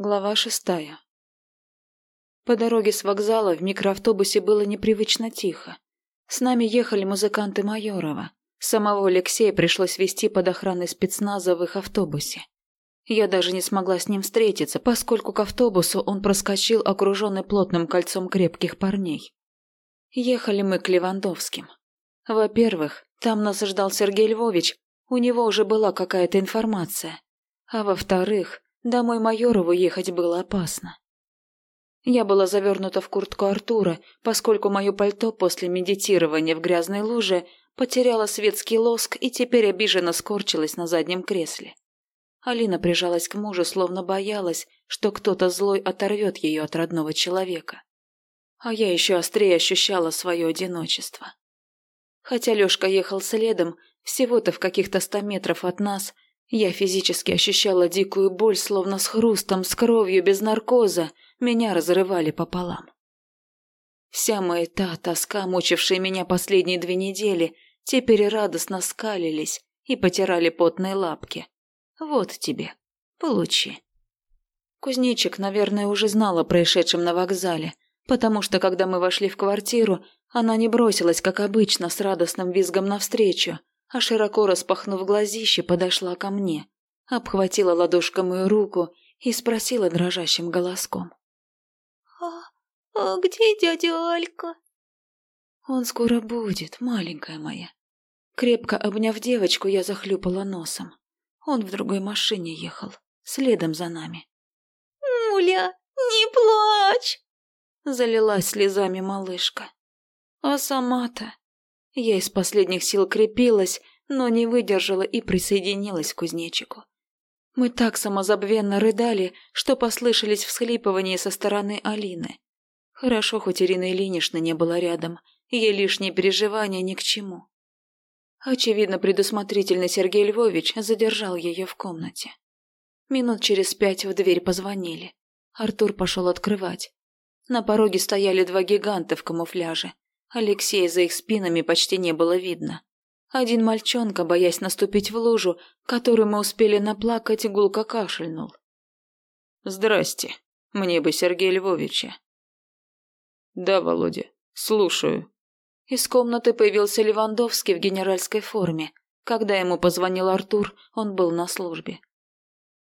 Глава шестая. По дороге с вокзала в микроавтобусе было непривычно тихо. С нами ехали музыканты Майорова. Самого Алексея пришлось вести под охраной спецназа в их автобусе. Я даже не смогла с ним встретиться, поскольку к автобусу он проскочил, окруженный плотным кольцом крепких парней. Ехали мы к Левандовским. Во-первых, там нас ждал Сергей Львович, у него уже была какая-то информация. А во-вторых, Домой Майорову ехать было опасно. Я была завернута в куртку Артура, поскольку мое пальто после медитирования в грязной луже потеряло светский лоск и теперь обиженно скорчилось на заднем кресле. Алина прижалась к мужу, словно боялась, что кто-то злой оторвет ее от родного человека. А я еще острее ощущала свое одиночество. Хотя Лешка ехал следом, всего-то в каких-то ста метров от нас – я физически ощущала дикую боль, словно с хрустом, с кровью, без наркоза. Меня разрывали пополам. Вся моя та тоска, мучившая меня последние две недели, теперь радостно скалились и потирали потные лапки. Вот тебе, получи. Кузнечик, наверное, уже знала о происшедшем на вокзале, потому что, когда мы вошли в квартиру, она не бросилась, как обычно, с радостным визгом навстречу, а широко распахнув глазище, подошла ко мне, обхватила ладошкой мою руку и спросила дрожащим голоском. «А, а где дядя Алька?» «Он скоро будет, маленькая моя». Крепко обняв девочку, я захлюпала носом. Он в другой машине ехал, следом за нами. «Муля, не плачь!» Залилась слезами малышка. А сама-то я из последних сил крепилась, но не выдержала и присоединилась к кузнечику. Мы так самозабвенно рыдали, что послышались всхлипывания со стороны Алины. Хорошо, хоть Ирина Ильинична не была рядом, ей лишние переживания ни к чему. Очевидно, предусмотрительный Сергей Львович задержал ее в комнате. Минут через пять в дверь позвонили. Артур пошел открывать. На пороге стояли два гиганта в камуфляже. Алексея за их спинами почти не было видно. Один мальчонка, боясь наступить в лужу, которую мы успели наплакать, гулко кашельнул. «Здрасте. Мне бы Сергея Львовича». «Да, Володя. Слушаю». Из комнаты появился Левандовский в генеральской форме. Когда ему позвонил Артур, он был на службе.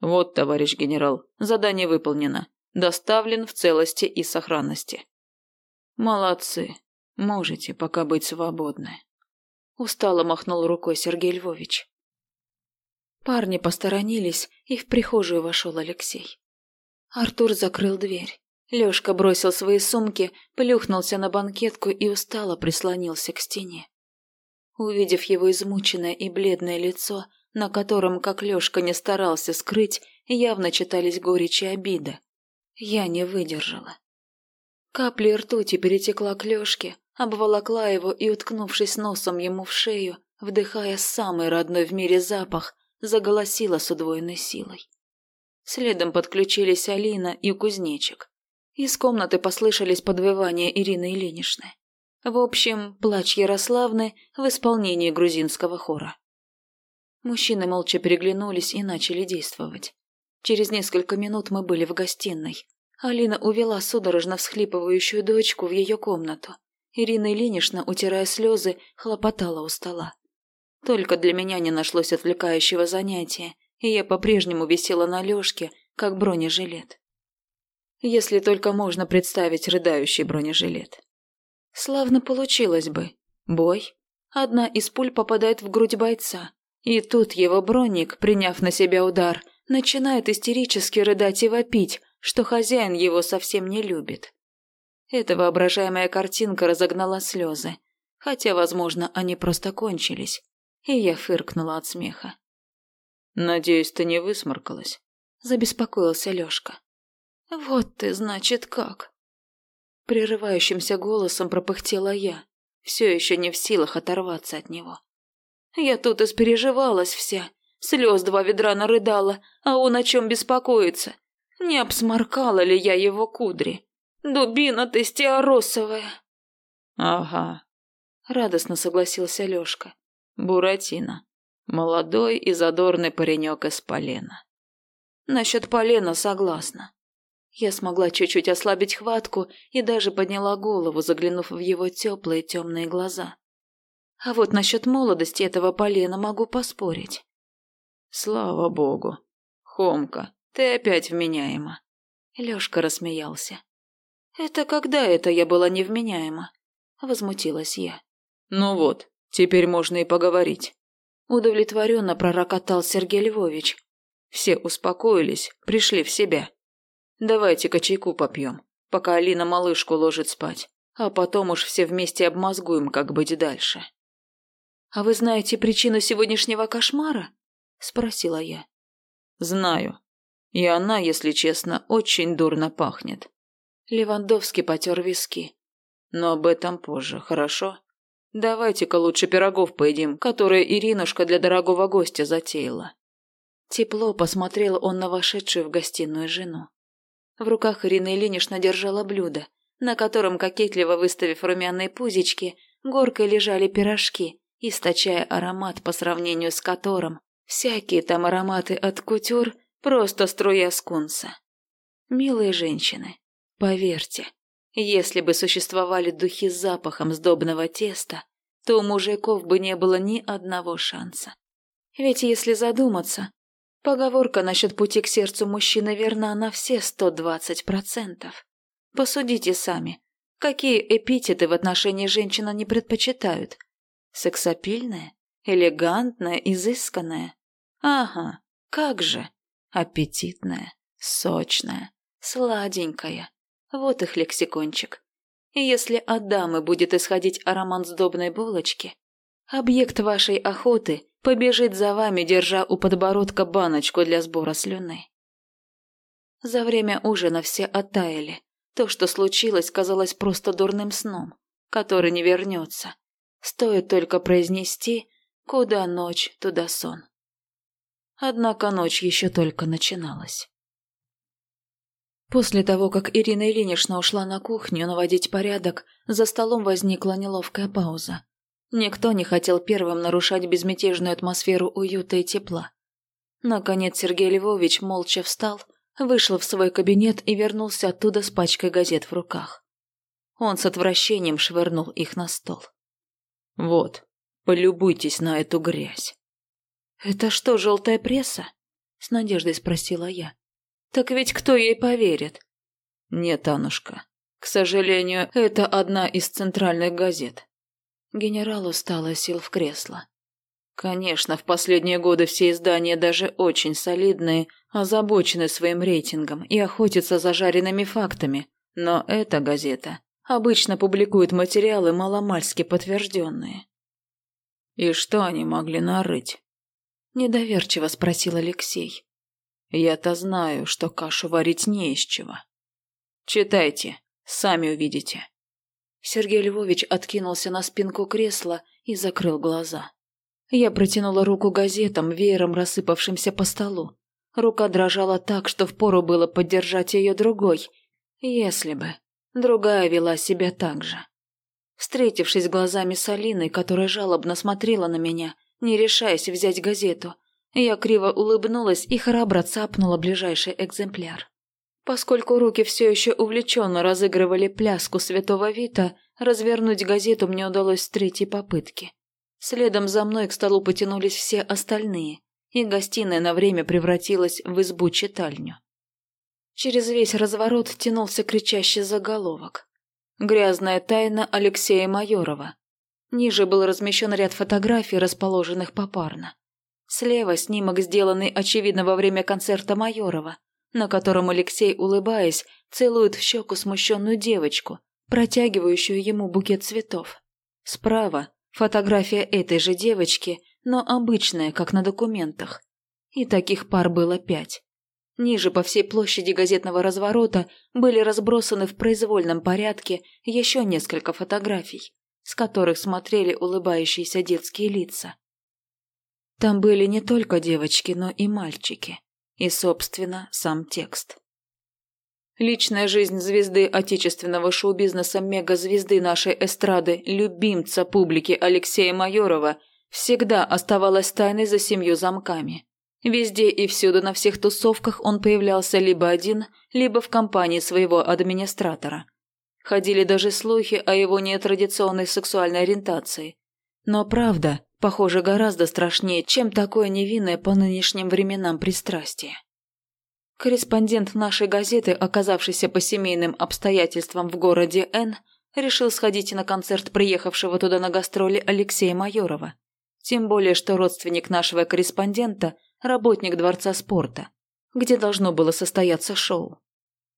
«Вот, товарищ генерал, задание выполнено. Доставлен в целости и сохранности». «Молодцы. Можете пока быть свободны. Устало махнул рукой Сергей Львович. Парни посторонились, и в прихожую вошел Алексей. Артур закрыл дверь. Лёшка бросил свои сумки, плюхнулся на банкетку и устало прислонился к стене. Увидев его измученное и бледное лицо, на котором, как Лёшка не старался скрыть, явно читались горечь и обида, я не выдержала. Капли ртути перетекла к Лёшке, обволокла его и, уткнувшись носом ему в шею, вдыхая самый родной в мире запах, заголосила с удвоенной силой. Следом подключились Алина и Кузнечик. Из комнаты послышались подвывания Ирины Ильиничны. В общем, плач Ярославны в исполнении грузинского хора. Мужчины молча переглянулись и начали действовать. Через несколько минут мы были в гостиной. Алина увела судорожно всхлипывающую дочку в ее комнату. Ирина Ильинична, утирая слезы, хлопотала у стола. Только для меня не нашлось отвлекающего занятия, и я по-прежнему висела на Лёшке, как бронежилет. Если только можно представить рыдающий бронежилет. Славно получилось бы. Бой. Одна из пуль попадает в грудь бойца. И тут его броник, приняв на себя удар, начинает истерически рыдать и вопить, что хозяин его совсем не любит. Эта воображаемая картинка разогнала слезы, хотя, возможно, они просто кончились, и я фыркнула от смеха. «Надеюсь, ты не высморкалась?» – забеспокоился Лёшка. «Вот ты, значит, как?» Прерывающимся голосом пропыхтела я, все еще не в силах оторваться от него. Я тут испереживалась вся, слез два ведра нарыдала, а он о чем беспокоится? Не обсморкала ли я его кудри? Дубина ты стеоросовая. Ага. Радостно согласился Лёшка. Буратино. Молодой и задорный паренек из полена. Насчет полена согласна. Я смогла чуть-чуть ослабить хватку и даже подняла голову, заглянув в его теплые темные глаза. А вот насчет молодости этого полена могу поспорить. Слава богу. Хомка, ты опять вменяема. Лёшка рассмеялся. Это когда это я была невменяема? Возмутилась я. Ну вот, теперь можно и поговорить. Удовлетворенно пророкотал Сергей Львович. Все успокоились, пришли в себя. Давайте-ка чайку попьем, пока Алина малышку ложит спать, а потом уж все вместе обмозгуем, как быть дальше. «А вы знаете причину сегодняшнего кошмара?» – спросила я. «Знаю. И она, если честно, очень дурно пахнет». Левандовский потер виски. «Но об этом позже, хорошо? Давайте-ка лучше пирогов поедим, которые Иринушка для дорогого гостя затеяла». Тепло посмотрел он на вошедшую в гостиную жену. В руках Ирина Ильинична держала блюдо, на котором, кокетливо выставив румяные пузички, горкой лежали пирожки, источая аромат, по сравнению с которым всякие там ароматы от кутюр – просто струя скунса. Милые женщины, поверьте, если бы существовали духи с запахом сдобного теста, то у мужиков бы не было ни одного шанса. Ведь если задуматься, Поговорка насчет пути к сердцу мужчины верна на все сто двадцать процентов. Посудите сами, какие эпитеты в отношении женщин они предпочитают? Сексапильная? Элегантная? Изысканная? Ага, как же. Аппетитная, сочная, сладенькая. Вот их лексикончик. И если от дамы будет исходить аромат сдобной булочки, объект вашей охоты побежит за вами, держа у подбородка баночку для сбора слюны. За время ужина все оттаяли. То, что случилось, казалось просто дурным сном, который не вернется. Стоит только произнести «Куда ночь, туда сон». Однако ночь еще только начиналась. После того, как Ирина Ильинична ушла на кухню наводить порядок, за столом возникла неловкая пауза. Никто не хотел первым нарушать безмятежную атмосферу уюта и тепла. Наконец Сергей Львович молча встал, вышел в свой кабинет и вернулся оттуда с пачкой газет в руках. Он с отвращением швырнул их на стол. «Вот, полюбуйтесь на эту грязь». «Это что, желтая пресса?» — с надеждой спросила я. «Так ведь кто ей поверит?» «Нет, Анушка, к сожалению, это одна из центральных газет. Генерал устало сел в кресло. Конечно, в последние годы все издания, даже очень солидные, озабочены своим рейтингом и охотятся за жареными фактами, но эта газета обычно публикует материалы маломальски подтвержденные. «И что они могли нарыть?» – недоверчиво спросил Алексей. «Я-то знаю, что кашу варить не из чего. Читайте, сами увидите». Сергей Львович откинулся на спинку кресла и закрыл глаза. Я протянула руку газетам, веером рассыпавшимся по столу. Рука дрожала так, что впору было поддержать ее другой, если бы другая вела себя так же. Встретившись глазами с Алиной, которая жалобно смотрела на меня, не решаясь взять газету, я криво улыбнулась и храбро цапнула ближайший экземпляр. Поскольку руки все еще увлеченно разыгрывали пляску святого Вита, развернуть газету мне удалось с третьей попытки. Следом за мной к столу потянулись все остальные, и гостиная на время превратилась в избу-читальню. Через весь разворот тянулся кричащий заголовок. «Грязная тайна Алексея Майорова». Ниже был размещен ряд фотографий, расположенных попарно. Слева снимок, сделанный, очевидно, во время концерта Майорова, на котором Алексей, улыбаясь, целует в щеку смущенную девочку, протягивающую ему букет цветов. Справа фотография этой же девочки, но обычная, как на документах. И таких пар было пять. Ниже по всей площади газетного разворота были разбросаны в произвольном порядке еще несколько фотографий, с которых смотрели улыбающиеся детские лица. Там были не только девочки, но и мальчики и, собственно, сам текст. Личная жизнь звезды отечественного шоу-бизнеса мегазвезды нашей эстрады, любимца публики Алексея Майорова, всегда оставалась тайной за семью замками. Везде и всюду на всех тусовках он появлялся либо один, либо в компании своего администратора. Ходили даже слухи о его нетрадиционной сексуальной ориентации. Но правда, похоже, гораздо страшнее, чем такое невинное по нынешним временам пристрастие. Корреспондент нашей газеты, оказавшийся по семейным обстоятельствам в городе Н, решил сходить на концерт приехавшего туда на гастроли Алексея Майорова. Тем более, что родственник нашего корреспондента – работник Дворца спорта, где должно было состояться шоу.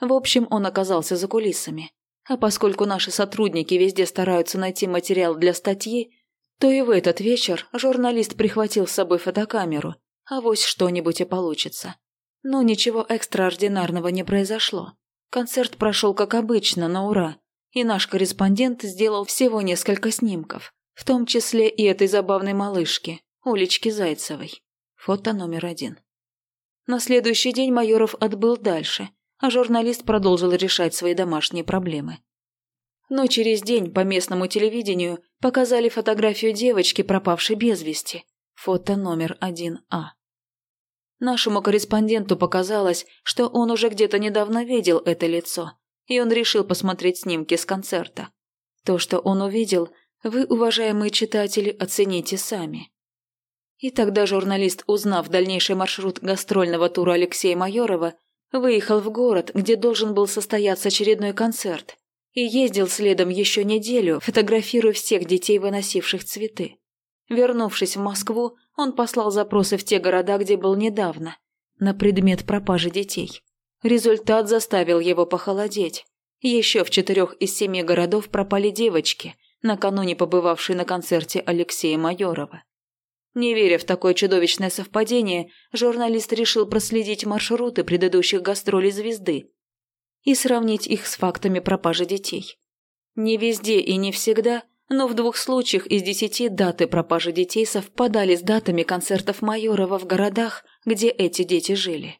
В общем, он оказался за кулисами. А поскольку наши сотрудники везде стараются найти материал для статьи, то и в этот вечер журналист прихватил с собой фотокамеру, а вось что-нибудь и получится. Но ничего экстраординарного не произошло. Концерт прошел как обычно, на ура, и наш корреспондент сделал всего несколько снимков, в том числе и этой забавной малышки, Улечки Зайцевой. Фото номер один. На следующий день Майоров отбыл дальше, а журналист продолжил решать свои домашние проблемы. Но через день по местному телевидению показали фотографию девочки, пропавшей без вести. Фото номер один а Нашему корреспонденту показалось, что он уже где-то недавно видел это лицо, и он решил посмотреть снимки с концерта. То, что он увидел, вы, уважаемые читатели, оцените сами. И тогда журналист, узнав дальнейший маршрут гастрольного тура Алексея Майорова, выехал в город, где должен был состояться очередной концерт, и ездил следом еще неделю, фотографируя всех детей, выносивших цветы. Вернувшись в Москву, он послал запросы в те города, где был недавно, на предмет пропажи детей. Результат заставил его похолодеть. Еще в четырех из семи городов пропали девочки, накануне побывавшие на концерте Алексея Майорова. Не веря в такое чудовищное совпадение, журналист решил проследить маршруты предыдущих гастролей звезды и сравнить их с фактами пропажи детей. Не везде и не всегда, но в двух случаях из десяти даты пропажи детей совпадали с датами концертов Майорова в городах, где эти дети жили.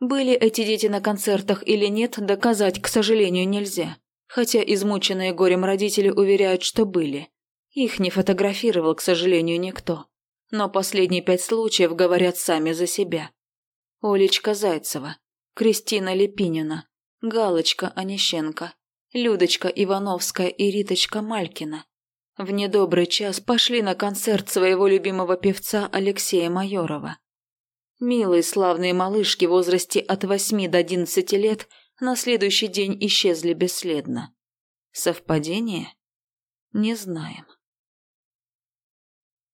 Были эти дети на концертах или нет, доказать, к сожалению, нельзя, хотя измученные горем родители уверяют, что были. Их не фотографировал, к сожалению, никто. Но последние пять случаев говорят сами за себя. Олечка Зайцева, Кристина Лепинина, Галочка Онищенко, Людочка Ивановская и Риточка Малькина. В недобрый час пошли на концерт своего любимого певца Алексея Майорова. Милые славные малышки в возрасте от 8 до 11 лет на следующий день исчезли бесследно. Совпадение? Не знаем.